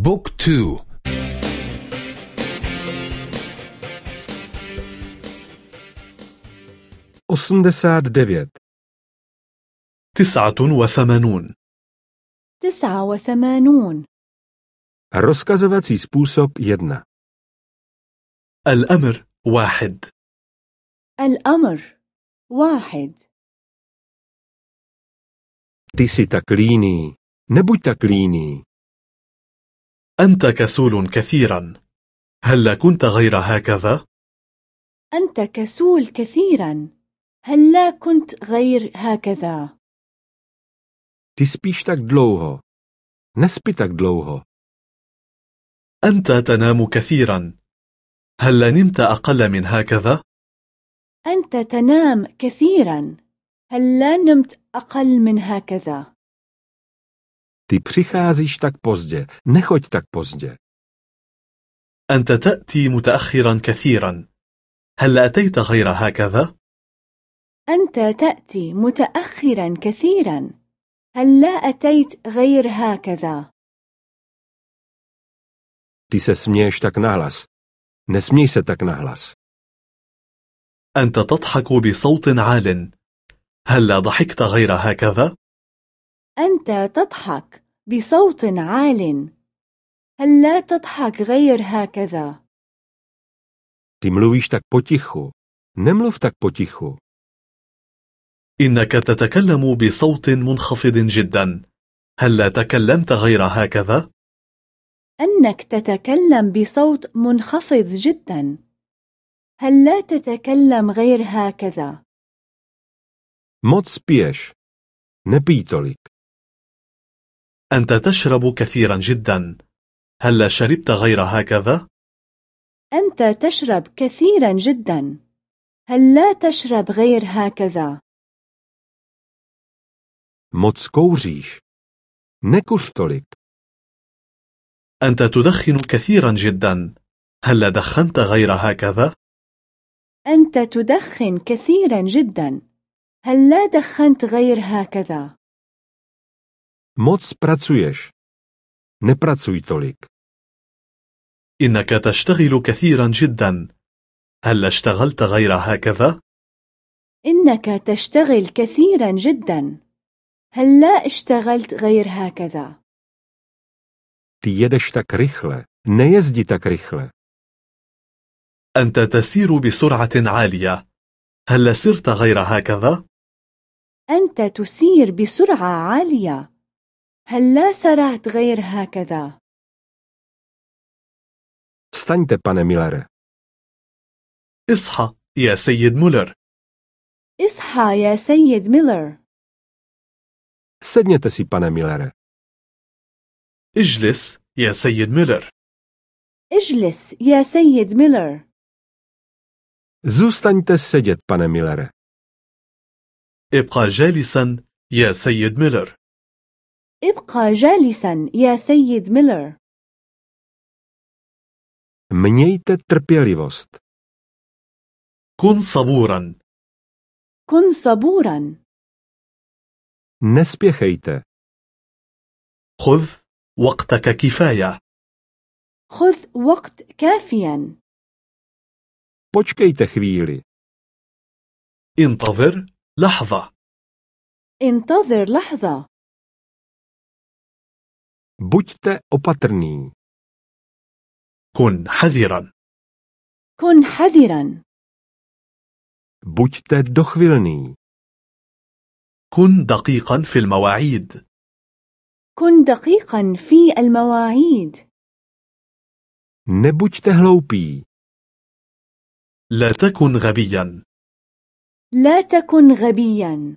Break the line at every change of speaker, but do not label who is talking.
book two.
osmdesát devět
تسعة وثمانون.
تسعة وثمانون.
Rozkazovací způsob 1
الأمر واحد.
الأمر واحد.
Ty jsi tak líný.
أنت كسول كثيرا هل كنت غير هكذا؟
أنت كسول كثيرا هل لا كنت غير هكذا
Ty spíš tak dlouho. Nespi tak dlouho.
أنت تنام كثيرا هل نمت أقل من هكذا؟
أنت تنام كثيرا هل لا نمت أقل من هكذا
Ty přicházíš tak pozdě. Nechoď tak pozdě.
أنت تأتي متأخرا كثيرا هل أتيت غير هكذا؟
أنت تأتي متأخرا كثيرا هل لا أتيت غير هكذا
Ty se směješ tak nahlas. Nesměj se tak nahlas.
أنت تضحك بصوت عال هل ضحكت غير هكذا؟
أنت تضحك بصوت عال هل لا تضحك غير هكذا
Ty mluvíš tak potichu. Nemluv tak potichu.
إنك تتكلم بصوت منخفض جدا هل لا تكلمت غير هكذا؟
أنك تتكلم بصوت منخفض جدا هل لا تتكلم غير هكذا
Moc spiješ. Nepij tolik.
أنت تشرب كثيرا جدا هل لا شربت غير هكذا؟
أنت تشرب كثيرا جدا هل لا تشرب غير هكذا
Moc kouříš. Tolik.
أنت تدخن كثيرا جدا هل لا دخنت غير هكذا؟
أنت تدخن كثيرا جدا هل لا دخنت غير هكذا
Moc pracuješ. Nepracuj tolik.
إنك تشتغل كثيرا جدا هل لا اشتغلت غير هكذا؟
إنك تشتغل كثيرا جدا هل لا اشتغلت غير هكذا
Ty jedeš tak rychle. Nejezdi tak rychle.
أنت تسير بسرعة عالية هل سرت غير هكذا؟
أنت تسير بسرعة عالية هل لا سرعت غير هكذا
Vstaňte, pane Millere.
اصحى يا سيد مولر
اصحى يا سيد ميلر
Sedněte si, pane Millere.
اجلس يا سيد ميلر
اجلس يا سيد ميلر
Zůstaňte sedět, pane Millere.
ابقى جالسا يا سيد ميلر
ابقى جالسا يا سيد ميلر.
Mějte trpělivost.
كن صبورا.
كن صبورا.
Nespěchejte.
خذ وقتك كفاية.
خذ وقت كافيا.
Počkejte chvíli.
انتظر لحظة.
انتظر لحظة.
Buďte opatrný.
كن حذرا
كن حذرا
Buďte dochvilný.
كن دقيقا في المواعيد
كن دقيقا في المواعيد
Nebuďte hloupí.
لا تكن غبيا
لا تكن غبيا